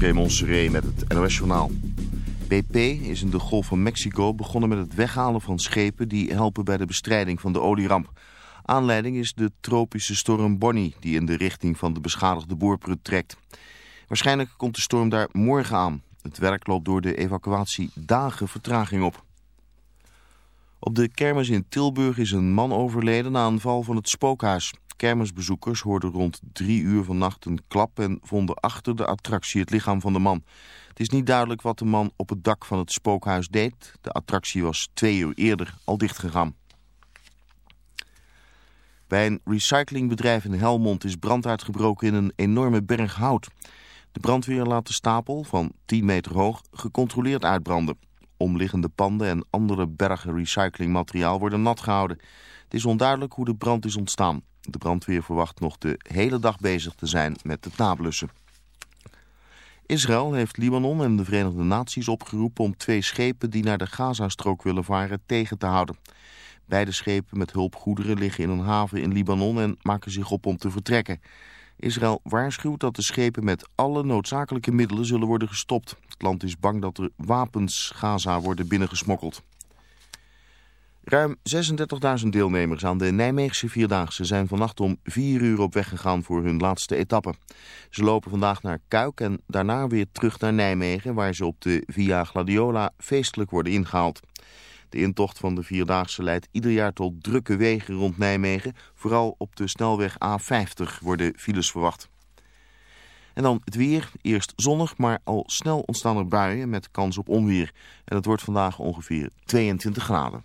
Raymond Seré met het NOS-journaal. BP is in de Golf van Mexico begonnen met het weghalen van schepen die helpen bij de bestrijding van de olieramp. Aanleiding is de tropische storm Bonnie die in de richting van de beschadigde boorprut trekt. Waarschijnlijk komt de storm daar morgen aan. Het werk loopt door de evacuatie dagen vertraging op. Op de kermis in Tilburg is een man overleden na een val van het spookhuis. Kermisbezoekers hoorden rond drie uur vannacht een klap en vonden achter de attractie het lichaam van de man. Het is niet duidelijk wat de man op het dak van het spookhuis deed. De attractie was twee uur eerder al dichtgegaan. Bij een recyclingbedrijf in Helmond is brand uitgebroken in een enorme berg hout. De brandweer laat de stapel, van 10 meter hoog, gecontroleerd uitbranden. Omliggende panden en andere bergen recyclingmateriaal worden nat gehouden. Het is onduidelijk hoe de brand is ontstaan. De brandweer verwacht nog de hele dag bezig te zijn met het nablussen. Israël heeft Libanon en de Verenigde Naties opgeroepen om twee schepen die naar de Gazastrook willen varen tegen te houden. Beide schepen met hulpgoederen liggen in een haven in Libanon en maken zich op om te vertrekken. Israël waarschuwt dat de schepen met alle noodzakelijke middelen zullen worden gestopt. Het land is bang dat er wapens Gaza worden binnengesmokkeld. Ruim 36.000 deelnemers aan de Nijmeegse Vierdaagse zijn vannacht om 4 uur op weg gegaan voor hun laatste etappe. Ze lopen vandaag naar Kuik en daarna weer terug naar Nijmegen waar ze op de Via Gladiola feestelijk worden ingehaald. De intocht van de Vierdaagse leidt ieder jaar tot drukke wegen rond Nijmegen. Vooral op de snelweg A50 worden files verwacht. En dan het weer. Eerst zonnig, maar al snel ontstaan er buien met kans op onweer. En het wordt vandaag ongeveer 22 graden.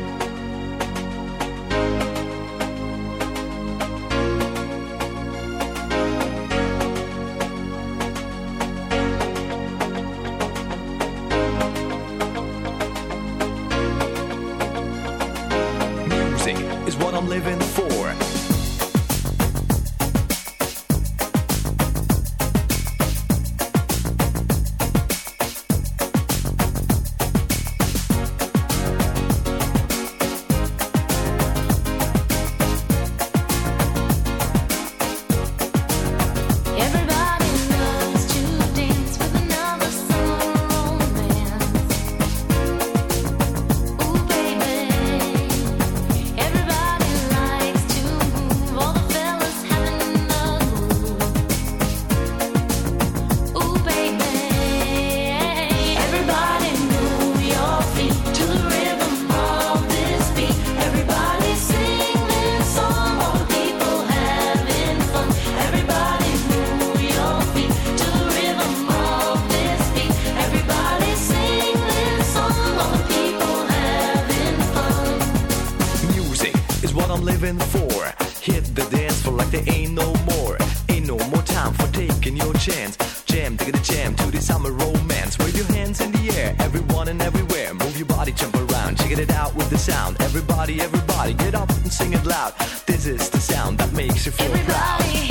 makes you feel Everybody. proud.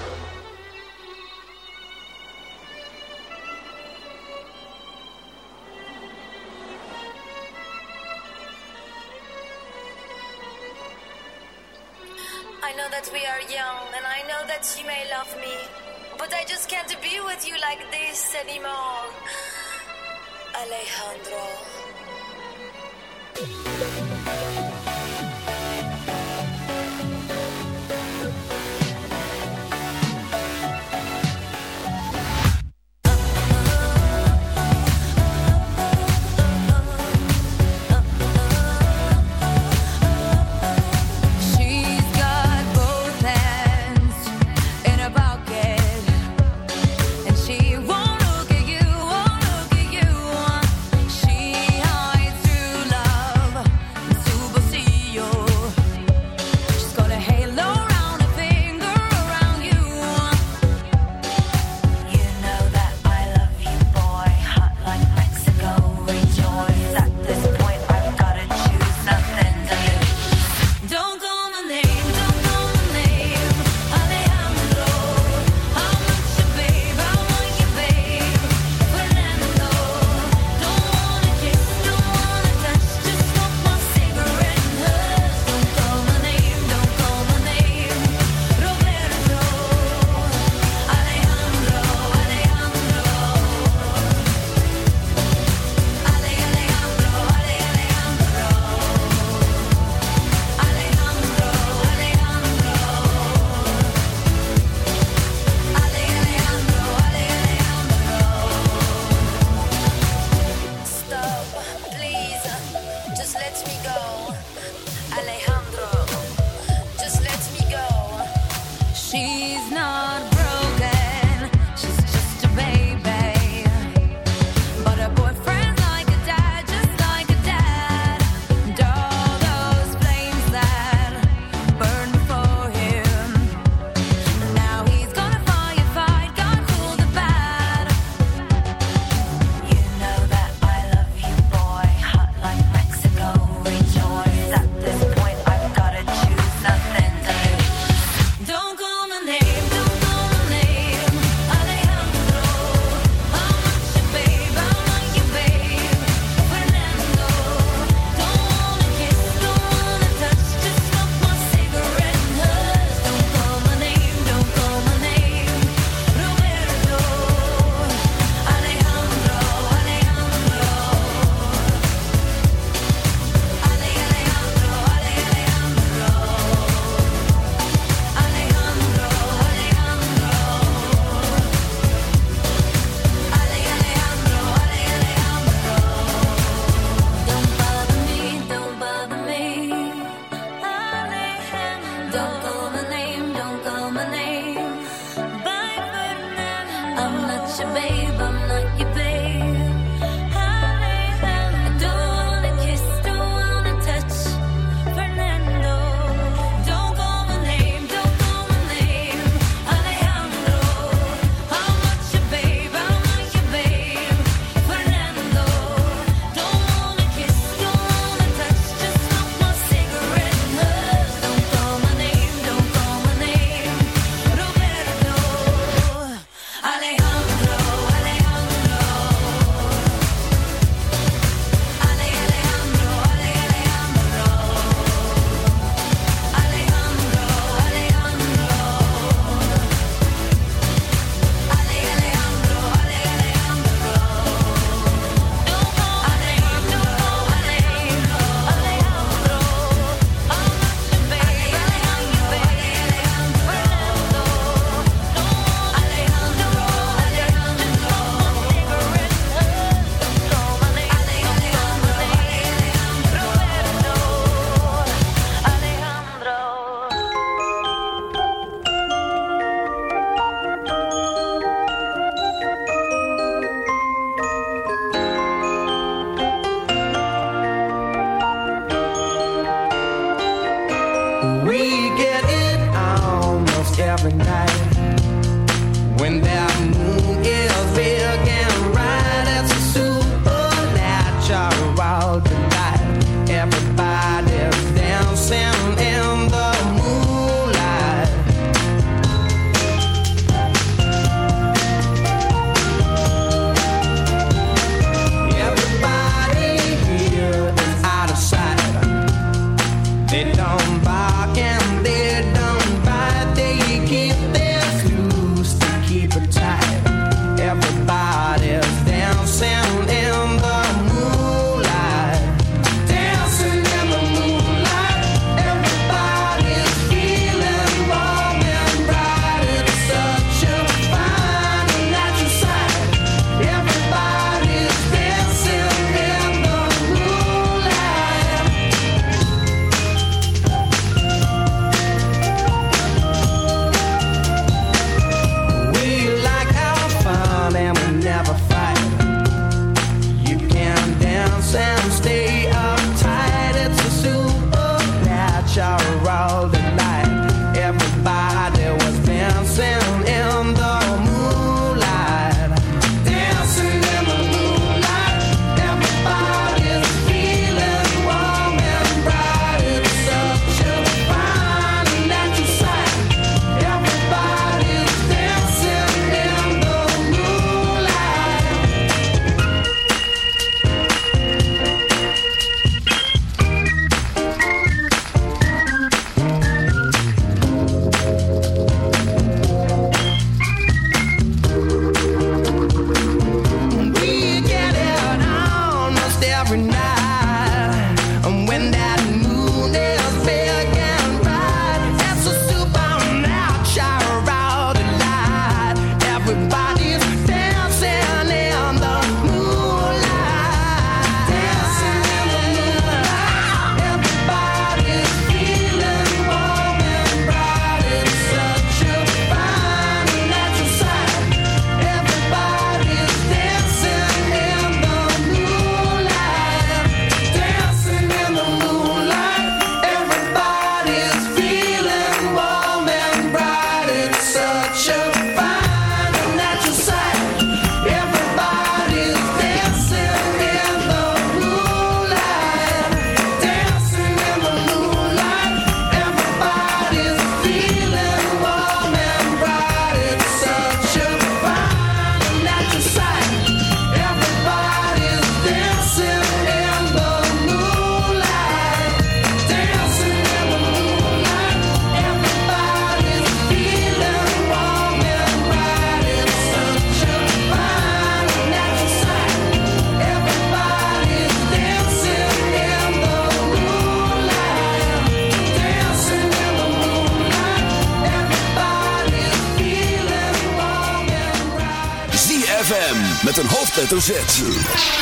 Zet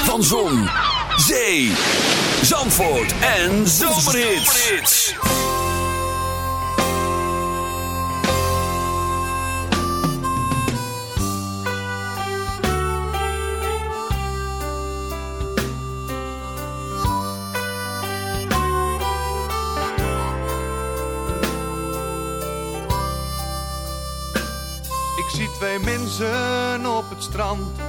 Van Zon, Zee, Zandvoort en Zomerhits. Ik zie twee mensen op het strand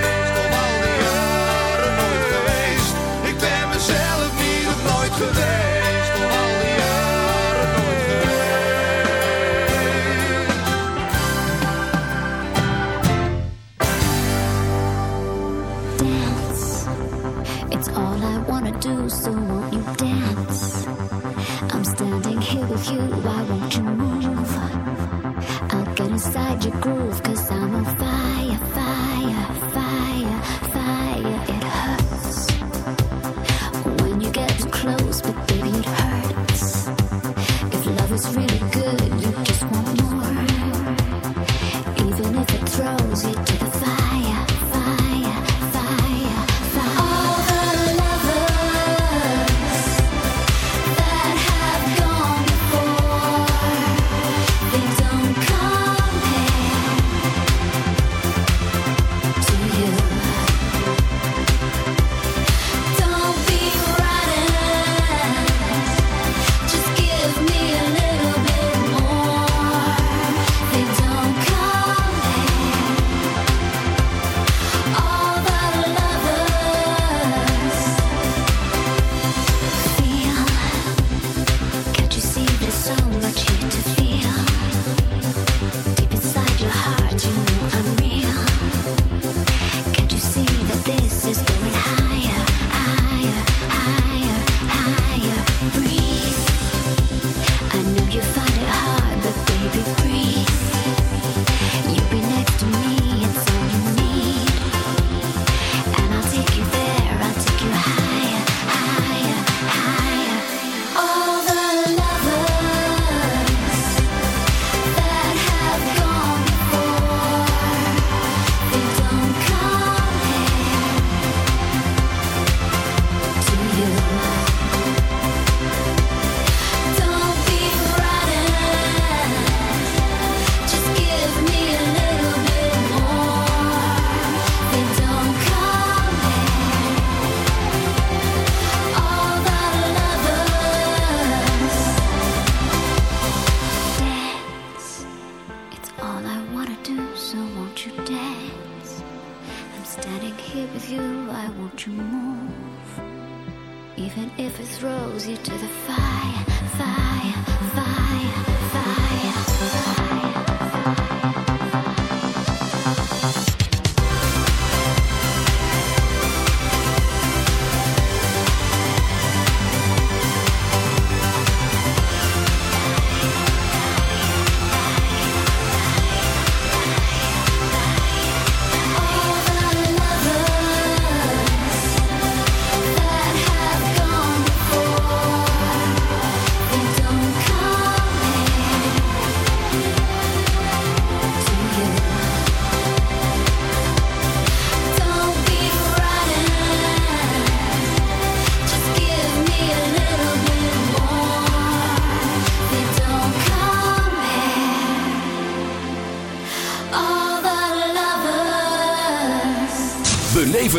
Groove, cause I'm on fire.